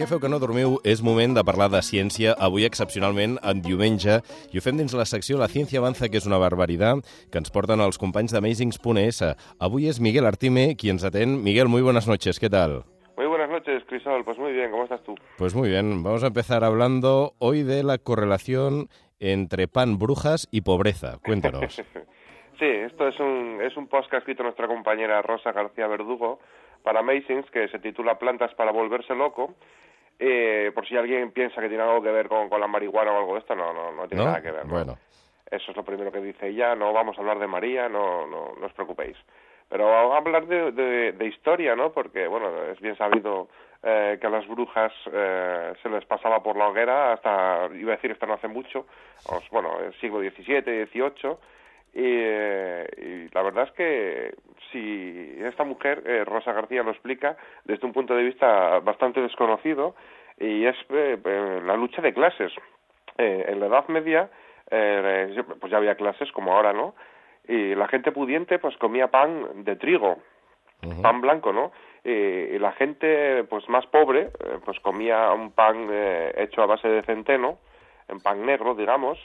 què feu que no dormiu? És moment de parlar de ciència, avui excepcionalment en diumenge, i ho fem dins la secció La Ciencia Avanza, que és una barbaritat, que ens porten els companys d'Amazings.es. Avui és Miguel Artime qui ens atén. Miguel, muy buenas noches, ¿qué tal? Muy buenas noches, Crisol. Pues muy bien, ¿cómo estás tú? Pues muy bien. Vamos a empezar hablando hoy de la correlación entre pan, brujas y pobreza. Cuéntanos. sí, esto es un, es un post que ha escrito nuestra compañera Rosa García Verdugo para Amazings que se titula Plantas para volverse loco. Eh, por si alguien piensa que tiene algo que ver con, con la marihuana o algo de esto, no, no, no tiene nada que ver. Bueno. Eso es lo primero que dice ella. No vamos a hablar de María, no, no, no os preocupéis. Pero vamos a hablar de, de, de historia, ¿no? Porque, bueno, es bien sabido eh, que a las brujas eh, se les pasaba por la hoguera hasta, iba a decir, hasta no hace mucho, os, bueno, el siglo XVII, XVIII, y, eh, y, la verdad es que si esta mujer, eh, Rosa García, lo explica desde un punto de vista bastante desconocido, y es eh, eh la lucha de clases. Eh, en la Edad Media, eh, pues ya había clases como ahora, ¿no? Y la gente pudiente, pues comía pan de trigo, uh -huh. pan blanco, ¿no? Y, y, la gente, pues más pobre, pues comía un pan eh, hecho a base de centeno, en pan negro, digamos,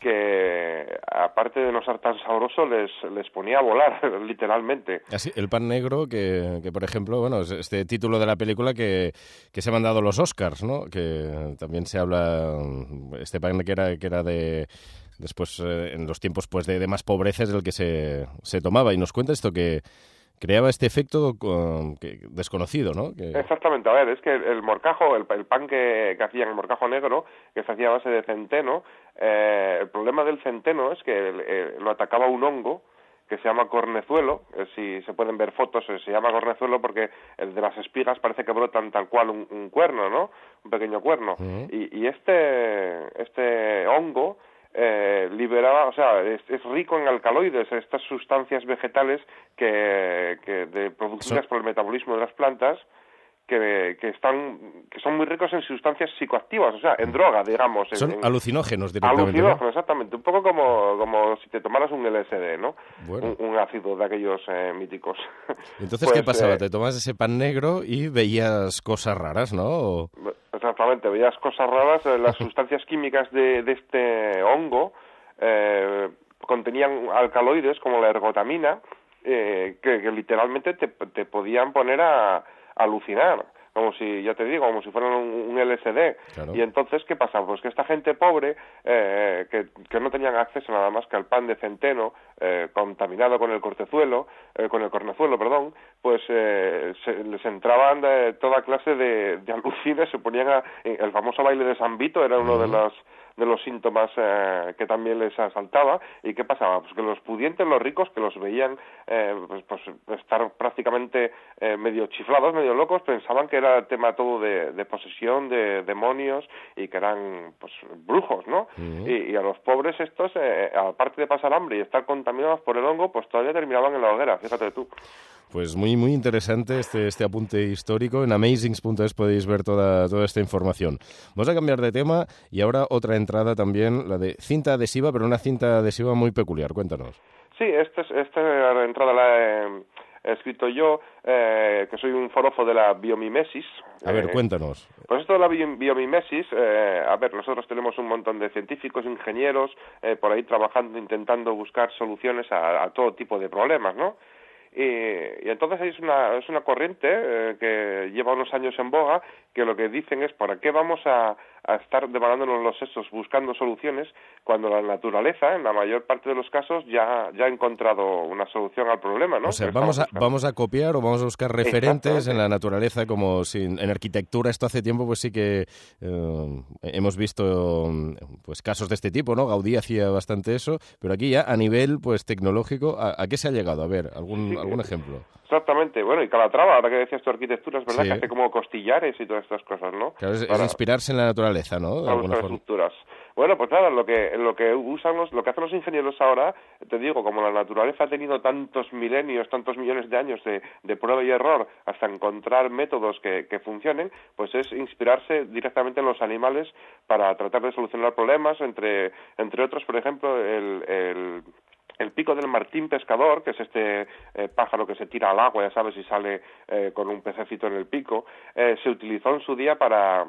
que aparte de no ser tan sabroso, les, les ponía a volar, literalmente. Así, el pan negro, que, que por ejemplo, bueno, es este título de la película que, que se han dado los Oscars, ¿no? Que también se habla, este pan que era, que era de después eh, en los tiempos pues de, de, más pobreza es el que se, se tomaba y nos cuenta esto que creaba este efecto con, que, desconocido, ¿no? Que... Exactamente, a ver, es que el, el morcajo, el, el, pan que, que hacían, el morcajo negro, que se hacía a base de centeno, eh, el problema del centeno es que eh, lo atacaba un hongo que se llama cornezuelo, eh, si se pueden ver fotos, eh, se llama cornezuelo porque el de las espigas parece que brotan tal cual un, un cuerno, ¿no? Un pequeño cuerno. Uh -huh. y, y este, este hongo eh, liberaba, o sea, es, es, rico en alcaloides, estas sustancias vegetales que, que de, producidas Eso. por el metabolismo de las plantas, que, que, están que son muy ricos en sustancias psicoactivas, o sea, en droga, digamos. Son en, alucinógenos directamente. Alucinógenos, ¿no? exactamente. Un poco como, como si te tomaras un LSD, ¿no? Bueno. Un, un, ácido de aquellos eh, míticos. Entonces, pues, ¿qué pasaba? Eh, te tomas ese pan negro y veías cosas raras, ¿no? O... Exactamente, veías cosas raras. Las sustancias químicas de, de este hongo eh, contenían alcaloides como la ergotamina, eh, que, que, literalmente te, te podían poner a alucinar como si, ya te digo, como si fueran un, un LSD. Claro. Y entonces, ¿qué pasa? Pues que esta gente pobre, eh, que, que, no tenían acceso nada más que al pan de centeno, eh, contaminado con el cortezuelo, eh, con el cornezuelo, perdón, pues eh, se, les entraban de toda clase de, de alucines, se ponían a, el famoso baile de San Vito era uno uh -huh. de los de los síntomas eh, que también les asaltaba y qué pasaba pues que los pudientes los ricos que los veían eh, pues, pues, estar prácticamente eh, medio chiflados medio locos pensaban que era tema todo de, de posesión de demonios y que eran pues brujos no uh -huh. y, y, a los pobres estos eh, aparte de pasar hambre y estar contaminados por el hongo pues todavía terminaban en la hoguera fíjate tú pues muy, muy interesante este, este apunte histórico. En amazings.es podéis ver toda, toda esta información. Vamos a cambiar de tema y ahora otra entrada también, la de cinta adhesiva, pero una cinta adhesiva muy peculiar. Cuéntanos. Sí, esta, esta entrada la he, escrito yo, eh, que soy un forofo de la biomimesis. A ver, eh, cuéntanos. Pues esto de la biomimesis, eh, a ver, nosotros tenemos un montón de científicos, ingenieros, eh, por ahí trabajando, intentando buscar soluciones a, a todo tipo de problemas, ¿no? Y, y, entonces es una, es una corriente eh, que lleva unos años en boga que lo que dicen es para qué vamos a, a estar devorándonos los sesos buscando soluciones cuando la naturaleza, en la mayor parte de los casos, ya, ya ha encontrado una solución al problema, ¿no? O sea, vamos a, vamos a copiar o vamos a buscar referentes en la naturaleza, como si en arquitectura esto hace tiempo pues sí que eh, hemos visto pues casos de este tipo, ¿no? Gaudí hacía bastante eso, pero aquí ya a nivel pues tecnológico, ¿a, a qué se ha llegado? A ver, algún, sí, algún ejemplo. Exactamente, bueno, y Calatrava, ahora que decías tu arquitectura, es verdad sí. que hace como costillares y todas estas cosas, ¿no? Claro, es, Para, es inspirarse en la naturaleza, ¿no? De alguna forma. estructuras. Bueno, pues nada, lo que, lo que usan los, lo que hacen los ingenieros ahora, te digo, como la naturaleza ha tenido tantos milenios, tantos millones de años de, de prueba y error hasta encontrar métodos que, que funcionen, pues es inspirarse directamente en los animales para tratar de solucionar problemas, entre, entre otros, por ejemplo, el, el el pico del martín pescador, que es este eh, pájaro que se tira al agua, ya sabes, y sale eh, con un pececito en el pico, eh, se utilizó en su día para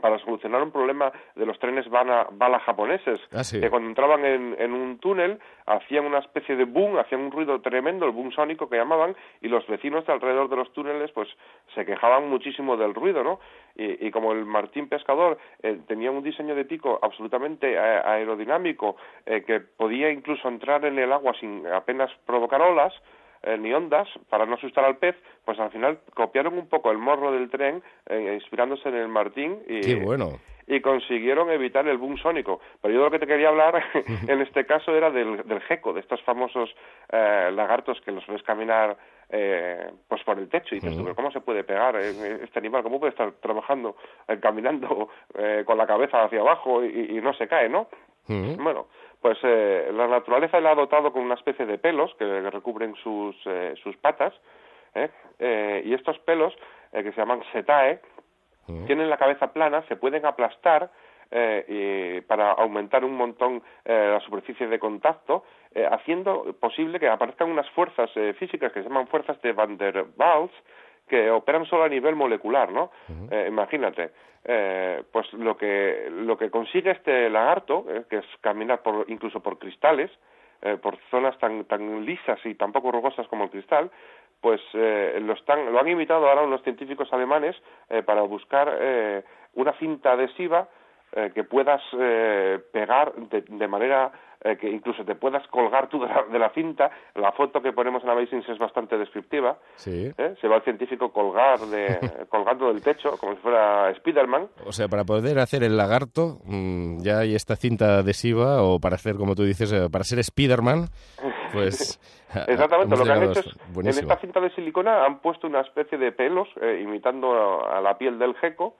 para solucionar un problema de los trenes bala, bala japoneses, Ah, sí. que cuando entraban en, en un túnel hacían una especie de boom, hacían un ruido tremendo, el boom sónico que llamaban, y los vecinos de alrededor de los túneles pues se quejaban muchísimo del ruido, ¿no? Y, y como el Martín Pescador eh, tenía un diseño de pico absolutamente eh, aerodinámico, eh, que podía incluso entrar en el agua sin apenas provocar olas, eh, ni ondas para no asustar al pez, pues al final copiaron un poco el morro del tren, eh, inspirándose en el Martín y, Qué bueno. y consiguieron evitar el boom sónico. Pero yo lo que te quería hablar en este caso era del, del gecko, de estos famosos eh, lagartos que los ves caminar eh, pues por el techo y dices, tú, pero ¿cómo se puede pegar eh, este animal? ¿Cómo puede estar trabajando, eh, caminando eh, con la cabeza hacia abajo y, y no se cae, no? Bueno, pues eh, la naturaleza le ha dotado con una especie de pelos que recubren sus, eh, sus patas, ¿eh? Eh, y estos pelos, eh, que se llaman setae, tienen la cabeza plana, se pueden aplastar eh, y para aumentar un montón la superficie de contacto, haciendo posible que aparezcan unas fuerzas eh, físicas que se llaman fuerzas de Van der Waals, que operan solo a nivel molecular, ¿no? Eh, imagínate, eh, pues lo que lo que consigue este lagarto, eh, que es caminar por incluso por cristales, eh, por zonas tan tan lisas y tan poco rugosas como el cristal, pues lo están lo han imitado ahora unos científicos alemanes para buscar eh, una cinta adhesiva eh, que puedas eh, pegar de, de manera eh, que incluso te puedas colgar tú de la, de la cinta. La foto que ponemos en Amazing es bastante descriptiva. Sí. ¿eh? Se va el científico colgar de, colgando del techo como si fuera Spiderman. O sea, para poder hacer el lagarto, mm, ya hay esta cinta adhesiva, o para hacer, como tú dices, para ser Spiderman, pues... Exactamente, lo que han hecho es, en esta cinta de silicona han puesto una especie de pelos imitando a, a la piel del gecko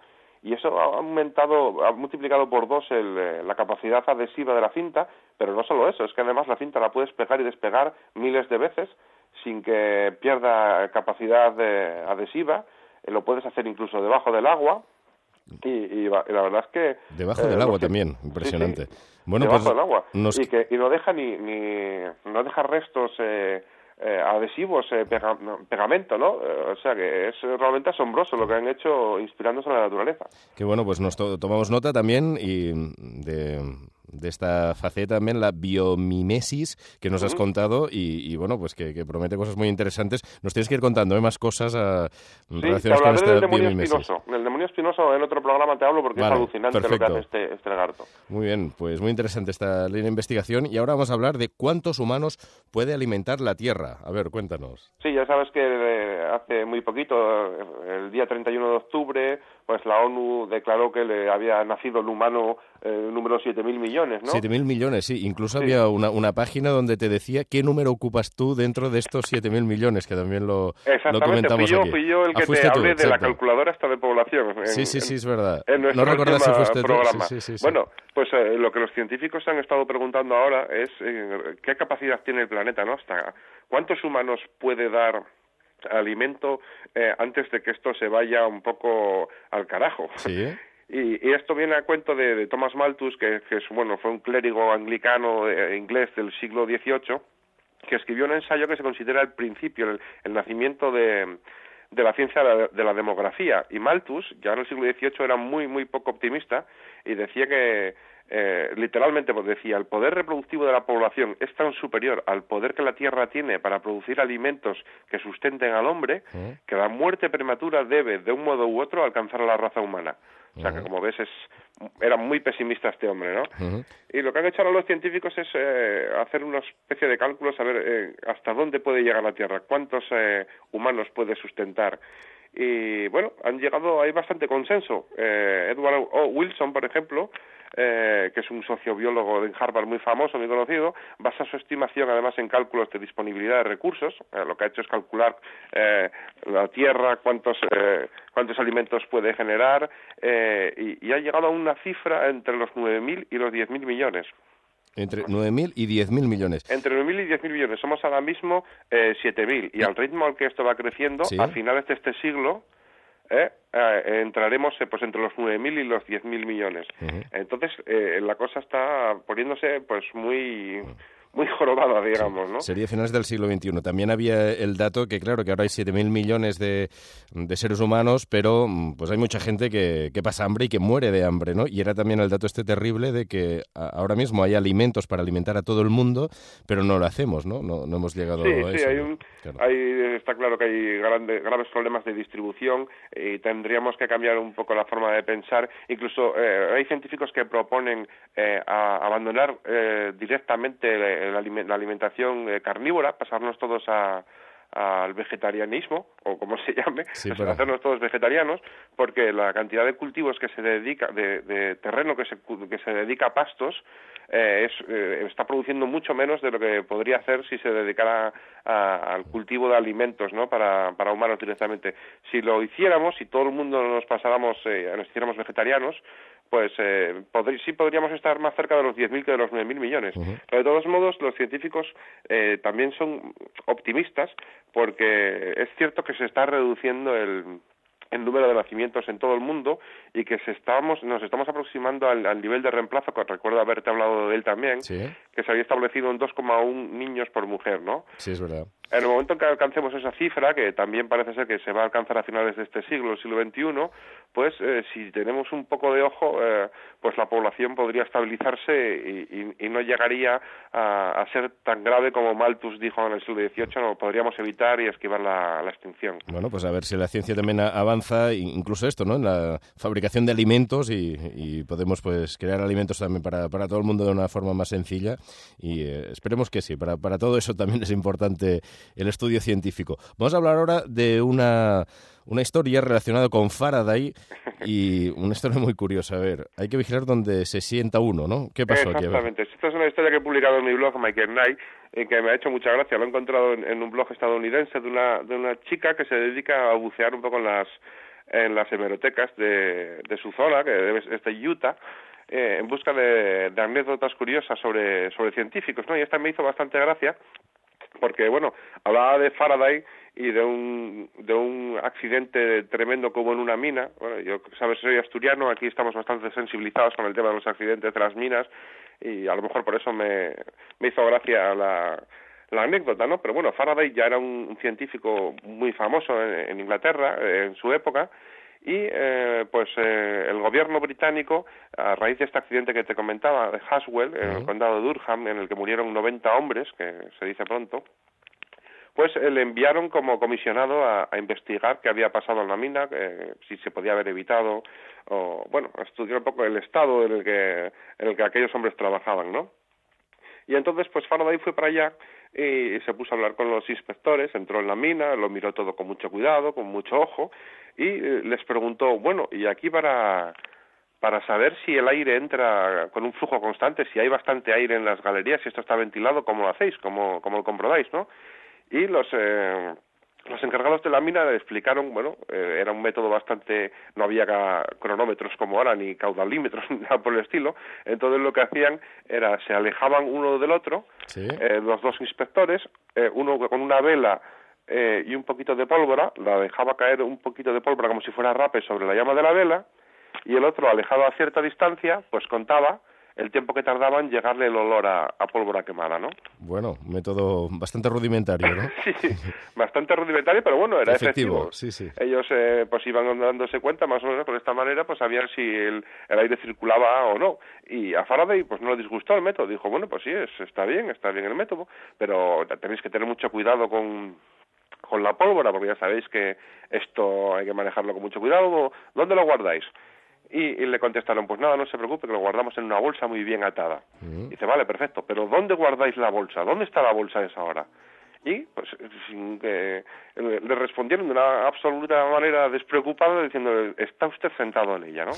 y eso ha aumentado, ha multiplicado por dos el, eh, la capacidad adhesiva de la cinta, pero no solo eso, es que además la cinta la puedes pegar y despegar miles de veces sin que pierda capacidad eh, adhesiva, Eh, lo puedes hacer incluso debajo del agua y, y la verdad es que... Debajo eh, del agua también, Sí, sí, impresionante. Bueno, debajo pues del agua nos- y que y no deja ni, ni no deja restos eh, eh, adhesivos eh, pega- pegamento no Eh, o sea que es realmente asombroso lo que han hecho inspirándose en la naturaleza Que bueno, pues nos to- tomamos nota también y de, de esta faceta también, la biomimesis que nos has contado y, y, bueno, pues que, que promete cosas muy interesantes. Nos tienes que ir contando ¿eh? más cosas ah, sí te relacionadas con esta del demonio biomimesis. espinoso del demonio espinoso en otro programa te hablo porque Vale, es alucinante lo que perfecto. hace este, este lagarto Muy bien, pues muy interesante esta línea de investigación y ahora vamos a hablar de cuántos humanos puede alimentar la Tierra. A ver, cuéntanos. Sí, ya sabes que eh, hace muy poquito, el día 31 de octubre, pues la ONU declaró que le había nacido el humano eh, número 7.000 millones, ¿no? 7.000 millones, sí. Incluso Sí. había una, una página donde te decía qué número ocupas tú dentro de estos 7.000 millones, que también lo, lo Exactamente, fui comentamos yo, aquí. fui yo el Ah, que te fuiste tú, hablé de la exacto. calculadora esta de población. En- Sí, sí, sí, es verdad. en no recordás si fuiste tú. programa. Sí, sí, sí, sí. Bueno, pues eh, lo que los científicos han estado preguntando ahora es eh, qué capacidad tiene el planeta, ¿no? Hasta cuántos humanos puede dar alimento eh, antes de que esto se vaya un poco al carajo. Sí. Y, y esto viene a cuento de, de Thomas Malthus, que, que es, bueno, fue un clérigo anglicano eh, inglés del siglo XVIII, que escribió un ensayo que se considera el principio, el, el nacimiento de, de la ciencia de la, de la demografía. Y Malthus, ya en el siglo XVIII, era muy, muy poco optimista y decía que, eh, literalmente, pues decía, el poder reproductivo de la población es tan superior al poder que la Tierra tiene para producir alimentos que sustenten al hombre, ¿Eh? que la muerte prematura debe, de un modo u otro, alcanzar a la raza humana. O sea que, como ves, es, era muy pesimista este hombre, ¿no? Y lo que han hecho ahora los científicos es eh, hacer una especie de cálculos, a ver eh, hasta dónde puede llegar la Tierra, cuántos eh, humanos puede sustentar. Y bueno, han llegado, hay bastante consenso. Eh, Edward O. Wilson, por ejemplo, eh, que es un sociobiólogo en Harvard muy famoso, muy conocido, basa su estimación además en cálculos de disponibilidad de recursos. Eh, lo que ha hecho es calcular eh, la tierra, cuántos, eh, cuántos alimentos puede generar, eh, y, y ha llegado a una cifra entre los 9.000 y los 10.000 millones. Entre 9.000 y 10.000 millones. Entre 9.000 y 10.000 millones. Somos ahora mismo eh, 7.000. Y al ritmo al que esto va creciendo, Sí. a finales de este siglo, eh, eh, entraremos eh, pues entre los 9.000 y los 10.000 millones. Ujú. Entonces, eh, la cosa está poniéndose pues muy muy jorobada, digamos, ¿no? Sería finales del siglo XXI. También había el dato que, claro, que ahora hay 7.000 millones de, de, seres humanos, pero mm, pues hay mucha gente que, que, pasa hambre y que muere de hambre, ¿no? Y era también el dato este terrible de que ahora mismo hay alimentos para alimentar a todo el mundo, pero no lo hacemos, ¿no? No, no hemos llegado sí, a sí, eso. Hay un, hay, está claro que hay grande, graves problemas de distribución y tendríamos que cambiar un poco la forma de pensar. Incluso eh, hay científicos que proponen eh, a abandonar eh, directamente la, la alimentación eh, carnívora, pasarnos todos a, al vegetarianismo o como se llame, Sí, pues hacernos todos vegetarianos, porque la cantidad de cultivos que se dedica, de, de terreno que se, que se dedica a pastos, eh, es, eh, está produciendo mucho menos de lo que podría hacer si se dedicara a- al cultivo de alimentos, ¿no? Para, para humanos directamente. Si lo hiciéramos, si todo el mundo nos pasáramos, eh, nos hiciéramos vegetarianos, pues eh, sí podríamos estar más cerca de los 10.000 que de los 9.000 millones. Pero de todos modos, los científicos eh, también son optimistas porque es cierto que se está reduciendo el, el número de nacimientos en todo el mundo y que se estamos, nos estamos aproximando al, al nivel de reemplazo, que recuerdo haberte hablado de él también, Sí, que se había establecido en 2,1 niños por mujer, ¿no? sí, es verdad. En el momento en que alcancemos esa cifra, que también parece ser que se va a alcanzar a finales de este siglo, el siglo XXI, pues eh, si tenemos un poco de ojo, eh, pues la población podría estabilizarse y, y- y no llegaría a, a ser tan grave como Malthus dijo en el siglo XVIII, no podríamos evitar y esquivar la, la extinción. Bueno, pues a ver si la ciencia también avanza, incluso esto, ¿no? En la fabricación de alimentos y, y podemos pues crear alimentos también para, para todo el mundo de una forma más sencilla y eh, esperemos que sí. Para, para todo eso también es importante el estudio científico. Vamos a hablar ahora de una, una historia relacionada con Faraday y una historia muy curiosa. A ver, hay que vigilar donde se sienta uno, ¿no? ¿Qué pasó aquí? Exactamente. Esta es una historia que he publicado en mi blog, Michael Knight, eh, que me ha hecho mucha gracia. Lo he encontrado en, en un blog estadounidense de una, de una chica que se dedica a bucear un poco en las, en las hemerotecas de, de su zona, que es de Utah, eh, en busca de, anécdotas curiosas sobre, sobre científicos, ¿no? Y esta me hizo bastante gracia porque bueno hablaba de Faraday y de un de un accidente tremendo como en una mina bueno yo sabes soy asturiano aquí estamos bastante sensibilizados con el tema de los accidentes de las minas y a lo mejor por eso me, me hizo gracia la la anécdota, ¿no? Pero bueno, Faraday ya era un, científico muy famoso en, en Inglaterra eh, en su época y eh, pues eh, el gobierno británico, a raíz de este accidente que te comentaba de Haswell, en el condado de Durham, en el que murieron 90 hombres, que se dice pronto, pues eh, le enviaron como comisionado a, a investigar qué había pasado en la mina, si se podía haber evitado, o bueno, estudiar un poco el estado en el que, en el que aquellos hombres trabajaban, ¿no? Y entonces, pues Faraday fue para allá y se puso a hablar con los inspectores, entró en la mina, lo miró todo con mucho cuidado, con mucho ojo, y eh, les preguntó, bueno, y aquí para, para saber si el aire entra con un flujo constante, si hay bastante aire en las galerías, si esto está ventilado, ¿cómo lo hacéis? ¿Cómo, cómo lo comprobáis, no? Y los... Eh, los encargados de la mina le explicaron, bueno, eh, era un método bastante, no había cronómetros como ahora, ni caudalímetros, ni nada por el estilo, entonces lo que hacían era, se alejaban uno del otro, Sí. eh, los dos inspectores, eh, uno con una vela eh, y un poquito de pólvora, la dejaba caer un poquito de pólvora como si fuera rape sobre la llama de la vela, y el otro, alejado a cierta distancia, pues contaba el tiempo que tardaba en llegarle el olor a, a pólvora quemada, ¿no? Bueno, método bastante rudimentario, ¿no? sí, bastante rudimentario, pero bueno, era Efectivo, efectivo. sí, sí. Ellos eh, pues iban dándose cuenta más o menos por esta manera, pues sabían si el, el aire circulaba o no. Y a Faraday pues no le disgustó el método, dijo, bueno, pues sí, es, está bien, está bien el método, pero tenéis que tener mucho cuidado con con la pólvora, porque ya sabéis que esto hay que manejarlo con mucho cuidado. ¿Dónde lo guardáis? Y, y le contestaron, pues nada, no se preocupe, que lo guardamos en una bolsa muy bien atada. Mm. Dice, vale, perfecto, pero ¿dónde guardáis la bolsa? ¿Dónde está la bolsa a esa hora? Y pues sin que le le respondieron de una absoluta manera despreocupada diciendo, está usted sentado en ella, ¿no?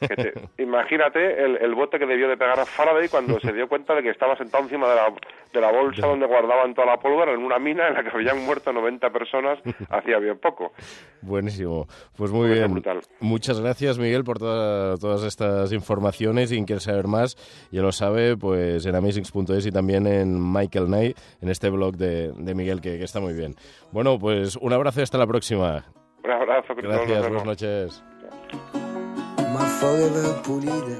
Que te- imagínate el, el bote que debió de pegar a Faraday cuando se dio cuenta de que estaba sentado encima de la, de la bolsa donde guardaban toda la pólvora en una mina en la que habían muerto 90 personas hacía bien poco. Buenísimo. Pues muy Pues es bien. brutal. Muchas gracias, Miguel, por toda- todas estas informaciones. Y quien quiere saber más, ya lo sabe, pues en amazings.es y también en Michael Knight, en este blog de, de Miguel, que, que está muy bien. Bueno, pues un abrazo y hasta la próxima. Un abrazo, Cristóbal, Gracias, buenas noches. folga da polida